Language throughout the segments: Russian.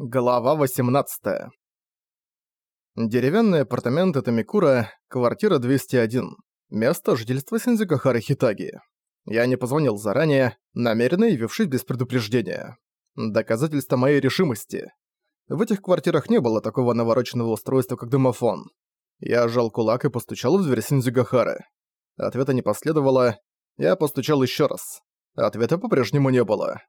Глава 18. Деревянные апартаменты Тамикура, квартира 201. Место жительства Синдзюкахары Хитаги. Я не позвонил заранее, намеренно явившись без предупреждения. Доказательство моей решимости. В этих квартирах не было такого навороченного устройства, как домофон. Я сжал кулак и постучал в дверь Синдзюгахары. Ответа не последовало. Я постучал еще раз. Ответа по-прежнему не было.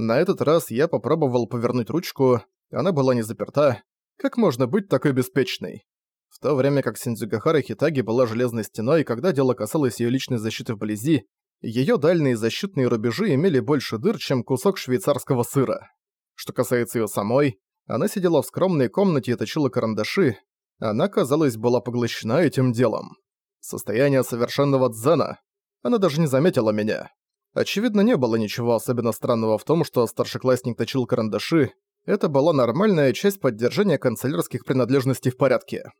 На этот раз я попробовал повернуть ручку, она была не заперта. Как можно быть такой беспечной? В то время как Синдзюгахара Хитаги была железной стеной, когда дело касалось ее личной защиты вблизи, ее дальние защитные рубежи имели больше дыр, чем кусок швейцарского сыра. Что касается ее самой, она сидела в скромной комнате и точила карандаши, она, казалось, была поглощена этим делом. Состояние совершенного дзена. Она даже не заметила меня. Очевидно, не было ничего особенно странного в том, что старшеклассник точил карандаши. Это была нормальная часть поддержания канцелярских принадлежностей в порядке.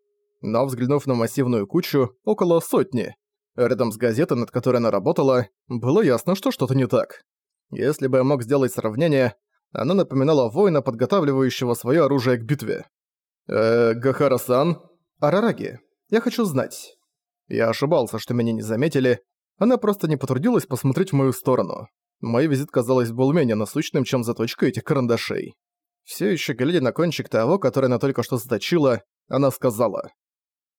Но взглянув на массивную кучу, около сотни, рядом с газетой, над которой она работала, было ясно, что что-то не так. Если бы я мог сделать сравнение, она напоминала воина, подготавливающего свое оружие к битве. «Э, Гахара-сан?» «Арараги, я хочу знать». Я ошибался, что меня не заметили, она просто не потрудилась посмотреть в мою сторону. Мой визит, казалось, был менее насущным, чем заточка этих карандашей. Все еще глядя на кончик того, который она только что заточила, она сказала.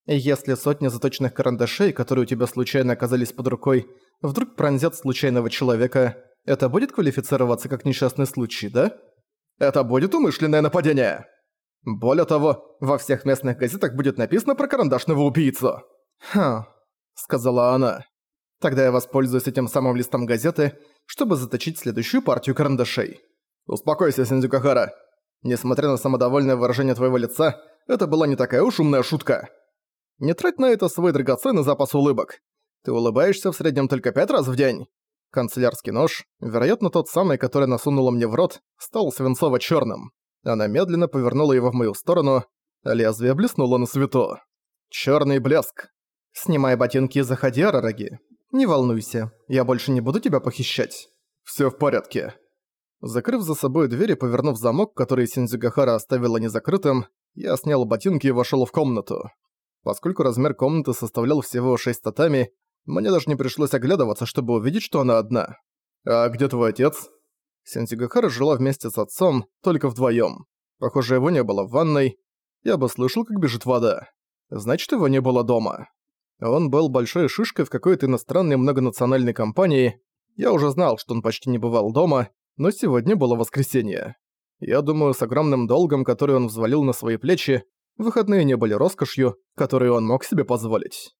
«Если сотни заточенных карандашей, которые у тебя случайно оказались под рукой, вдруг пронзят случайного человека, это будет квалифицироваться как несчастный случай, да?» «Это будет умышленное нападение!» «Более того, во всех местных газетах будет написано про карандашного убийцу!» «Хм», — сказала она. Тогда я воспользуюсь этим самым листом газеты, чтобы заточить следующую партию карандашей. Успокойся, Синдзюкахара. Несмотря на самодовольное выражение твоего лица, это была не такая уж умная шутка. Не трать на это свой драгоценный запас улыбок. Ты улыбаешься в среднем только пять раз в день. Канцелярский нож, вероятно тот самый, который насунула мне в рот, стал свинцово черным Она медленно повернула его в мою сторону, а лезвие блеснуло на свету. Черный блеск. «Снимай ботинки и заходи, Арараги. «Не волнуйся, я больше не буду тебя похищать». «Всё в порядке». Закрыв за собой дверь и повернув замок, который Синдзюгахара оставила незакрытым, я снял ботинки и вошёл в комнату. Поскольку размер комнаты составлял всего 6 татами, мне даже не пришлось оглядываться, чтобы увидеть, что она одна. «А где твой отец?» Синдзюгахара жила вместе с отцом, только вдвоём. Похоже, его не было в ванной. Я бы слышал, как бежит вода. Значит, его не было дома. Он был большой шишкой в какой-то иностранной многонациональной компании. Я уже знал, что он почти не бывал дома, но сегодня было воскресенье. Я думаю, с огромным долгом, который он взвалил на свои плечи, выходные не были роскошью, которую он мог себе позволить.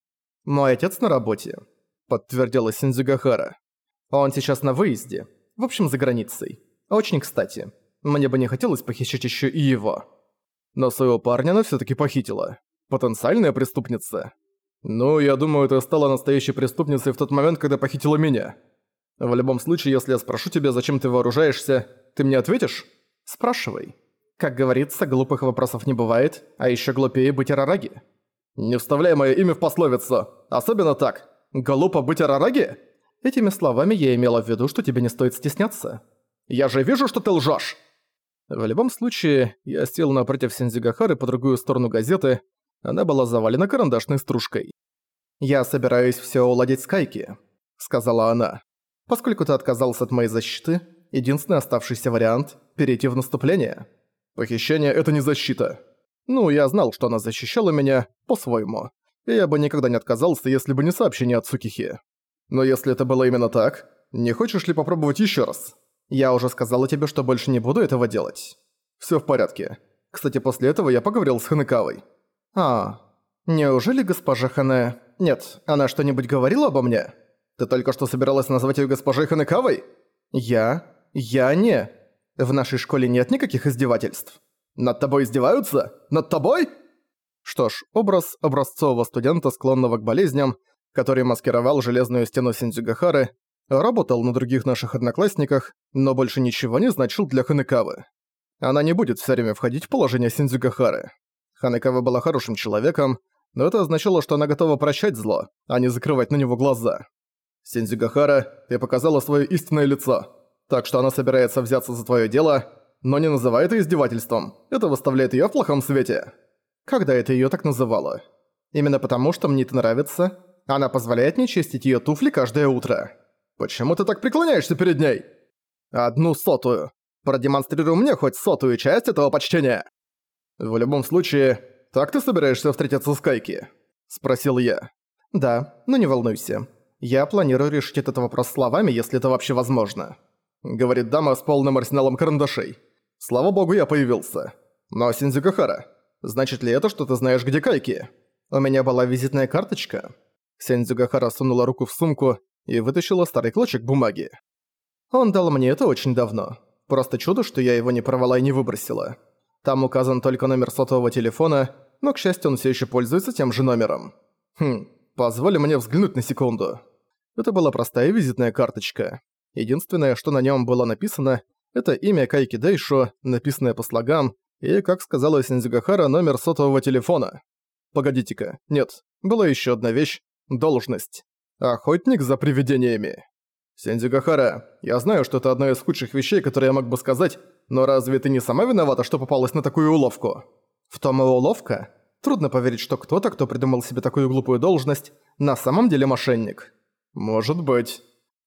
«Мой отец на работе», — подтвердила Синдзюгахара. «Он сейчас на выезде, в общем, за границей. Очень кстати. Мне бы не хотелось похищать еще и его». Но своего парня она все таки похитила. Потенциальная преступница. «Ну, я думаю, ты стала настоящей преступницей в тот момент, когда похитила меня. В любом случае, если я спрошу тебя, зачем ты вооружаешься, ты мне ответишь? Спрашивай. Как говорится, глупых вопросов не бывает, а еще глупее быть арараги. Не вставляй мое имя в пословицу. Особенно так. Глупо быть арараги? Этими словами я имела в виду, что тебе не стоит стесняться. Я же вижу, что ты лжешь. В любом случае, я сел напротив Сензигахары по другую сторону газеты, она была завалена карандашной стружкой. «Я собираюсь всё уладить с Кайки», — сказала она. «Поскольку ты отказался от моей защиты, единственный оставшийся вариант — перейти в наступление. Похищение — это не защита. Ну, я знал, что она защищала меня по-своему. И я бы никогда не отказался, если бы не сообщение от Цукихи. Но если это было именно так, не хочешь ли попробовать ещё раз? Я уже сказала тебе, что больше не буду этого делать. Всё в порядке. Кстати, после этого я поговорил с Ханекавой. «А, неужели госпожа Хане... Нет, она что-нибудь говорила обо мне? Ты только что собиралась назвать её госпожой Ханекавой? Я? Я не. В нашей школе нет никаких издевательств. Над тобой издеваются? Над тобой?» Что ж, образ образцового студента, склонного к болезням, который маскировал железную стену Синдзюгахары, работал на других наших одноклассниках, но больше ничего не значил для Ханекавы. Она не будет все время входить в положение Синдзюгахары. Ханекава была хорошим человеком, но это означало, что она готова прощать зло, а не закрывать на него глаза. Синдзюгахара, ты показала свое истинное лицо, так что она собирается взяться за твое дело. но не называй это издевательством. Это выставляет её в плохом свете. Когда это её так называла? Именно потому, что мне это нравится, она позволяет мне чистить её туфли каждое утро. Почему ты так преклоняешься перед ней? Одну сотую. Продемонстрируй мне хоть сотую часть этого почтения. В любом случае, так ты собираешься встретиться с Кайки? Спросил я. Да, но не волнуйся. Я планирую решить этот вопрос словами, если это вообще возможно. Говорит дама с полным арсеналом карандашей. Слава богу, я появился. Но Синдзюкахара, значит ли это, что ты знаешь, где Кайки? У меня была визитная карточка. Синдзюкахара сунула руку в сумку и вытащила старый клочек бумаги. Он дал мне это очень давно. Просто чудо, что я его не порвала и не выбросила. Там указан только номер сотового телефона, но, к счастью, он все еще пользуется тем же номером. Хм, позволь мне взглянуть на секунду. Это была простая визитная карточка. Единственное, что на нем было написано, это имя Кайки Дэйшо, написанное по слогам, и, как сказала Синдзюгахара, номер сотового телефона. Погодите-ка, нет, была еще одна вещь – должность. Охотник за привидениями. Синдзюгахара, я знаю, что это одна из худших вещей, которые я мог бы сказать, но разве ты не сама виновата, что попалась на такую уловку? В том и уловка. Трудно поверить, что кто-то, кто придумал себе такую глупую должность, на самом деле мошенник. Может быть.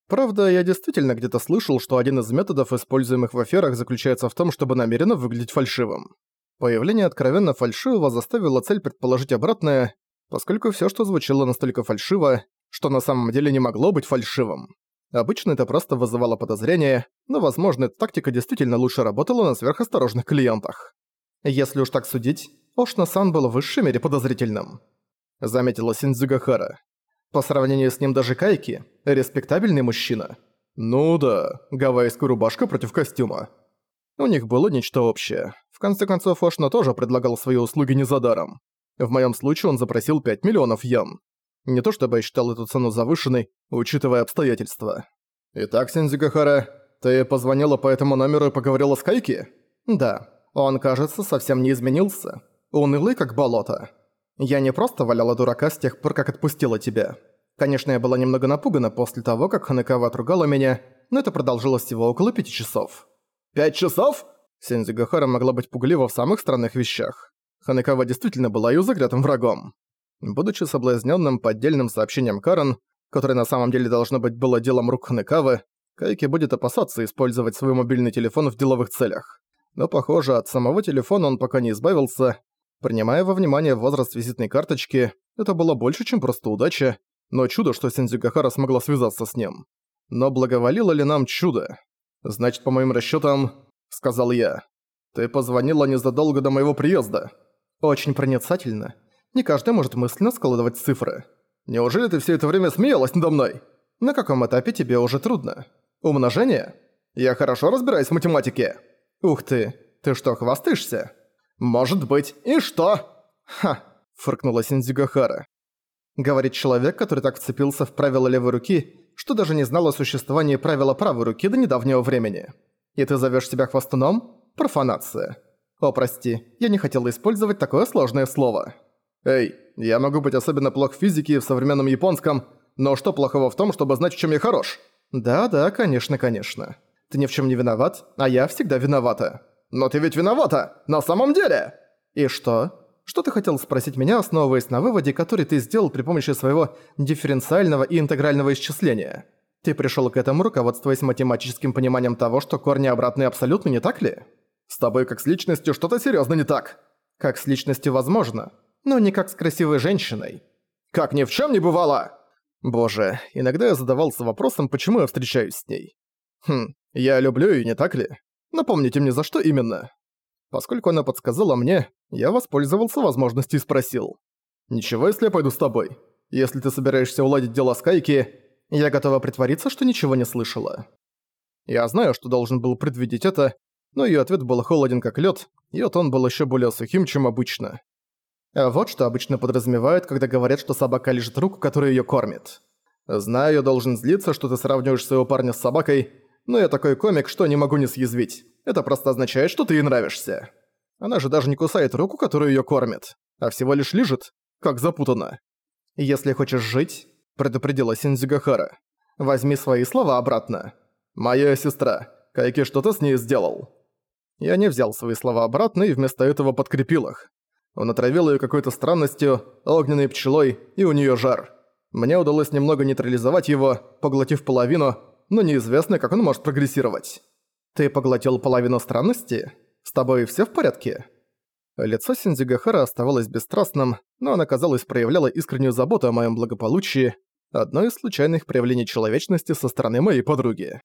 Правда, я действительно где-то слышал, что один из методов, используемых в аферах, заключается в том, чтобы намеренно выглядеть фальшивым. Появление откровенно фальшивого заставило цель предположить обратное, поскольку всё, что звучало настолько фальшиво, что на самом деле не могло быть фальшивым. Обычно это просто вызывало подозрения, но, возможно, эта тактика действительно лучше работала на сверхосторожных клиентах. Если уж так судить, Ошна-сан был в высшей мере подозрительным. Заметила Синдзюгахара. По сравнению с ним даже Кайки – респектабельный мужчина. Ну да, гавайская рубашка против костюма. У них было нечто общее. В конце концов, Ошна тоже предлагал свои услуги не за даром. В моем случае он запросил 5 миллионов йен. Не то чтобы я считал эту цену завышенной, учитывая обстоятельства. «Итак, Синдзюгахара, ты позвонила по этому номеру и поговорила с Кайки?» «Да. Он, кажется, совсем не изменился. Унылый, как болото». Я не просто валяла дурака с тех пор, как отпустила тебя. Конечно, я была немного напугана после того, как Ханекава отругала меня, но это продолжилось всего около пяти часов. «Пять часов?» Сензи Гахара могла быть пуглива в самых странных вещах. Ханекава действительно была ее заклятым врагом. Будучи соблазненным поддельным сообщением Карен, которое на самом деле должно быть было делом рук Ханекавы, Кайки будет опасаться использовать свой мобильный телефон в деловых целях. Но, похоже, от самого телефона он пока не избавился, Принимая во внимание возраст визитной карточки, это было больше, чем просто удача, но чудо, что Синдзюгахара смогла связаться с ним. Но благоволило ли нам чудо? Значит, по моим расчетам, сказал я, ты позвонила незадолго до моего приезда. Очень проницательно. Не каждый может мысленно складывать цифры. Неужели ты все это время смеялась надо мной? На каком этапе тебе уже трудно? Умножение? Я хорошо разбираюсь в математике. Ух ты, ты что, хвастаешься? «Может быть. И что?» «Ха!» – фыркнула Синдзюгахара. Говорит человек, который так вцепился в правила левой руки, что даже не знал о существовании правила правой руки до недавнего времени. И ты зовешь себя хвостуном? Профанация. О, прости, я не хотела использовать такое сложное слово. Эй, я могу быть особенно плох в физике и в современном японском, но что плохого в том, чтобы знать, в чем я хорош? Да-да, конечно, конечно. Ты ни в чем не виноват, а я всегда виновата. «Но ты ведь виновата! На самом деле!» «И что? Что ты хотел спросить меня, основываясь на выводе, который ты сделал при помощи своего дифференциального и интегрального исчисления? Ты пришёл к этому, руководствуясь математическим пониманием того, что корни обратные абсолютно не так ли? С тобой как с личностью что-то серьёзно не так. Как с личностью возможно, но не как с красивой женщиной. Как ни в чём не бывало!» Боже, иногда я задавался вопросом, почему я встречаюсь с ней. Хм, я люблю её, не так ли? Напомните мне, за что именно?» Поскольку она подсказала мне, я воспользовался возможностью и спросил. «Ничего, если я пойду с тобой? Если ты собираешься уладить дело с Кайки, я готова притвориться, что ничего не слышала». Я знаю, что должен был предвидеть это, но её ответ был холоден как лёд, и он был ещё более сухим, чем обычно. А вот что обычно подразумевают, когда говорят, что собака лежит руку, которая её кормит. Знаю, должен злиться, что ты сравниваешь своего парня с собакой, но я такой комик, что не могу не съязвить. Это просто означает, что ты ей нравишься. Она же даже не кусает руку, которую её кормит, а всего лишь лежит, как запутанно. «Если хочешь жить», — предупредила Синдзюгахара, — «возьми свои слова обратно. Моя сестра, Кайки что-то с ней сделал». Я не взял свои слова обратно и вместо этого подкрепил их. Он отравил ее какой-то странностью, огненной пчелой, и у нее жар. Мне удалось немного нейтрализовать его, поглотив половину, но неизвестно, как он может прогрессировать. «Ты поглотил половину странности? С тобой все в порядке?» Лицо Синдзигахара оставалось бесстрастным, но она, казалось, проявляла искреннюю заботу о моем благополучии, одно из случайных проявлений человечности со стороны моей подруги.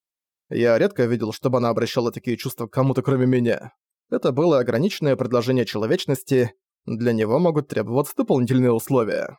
Я редко видел, чтобы она обращала такие чувства к кому-то кроме меня. Это было ограниченное предложение человечности, для него могут требоваться дополнительные условия.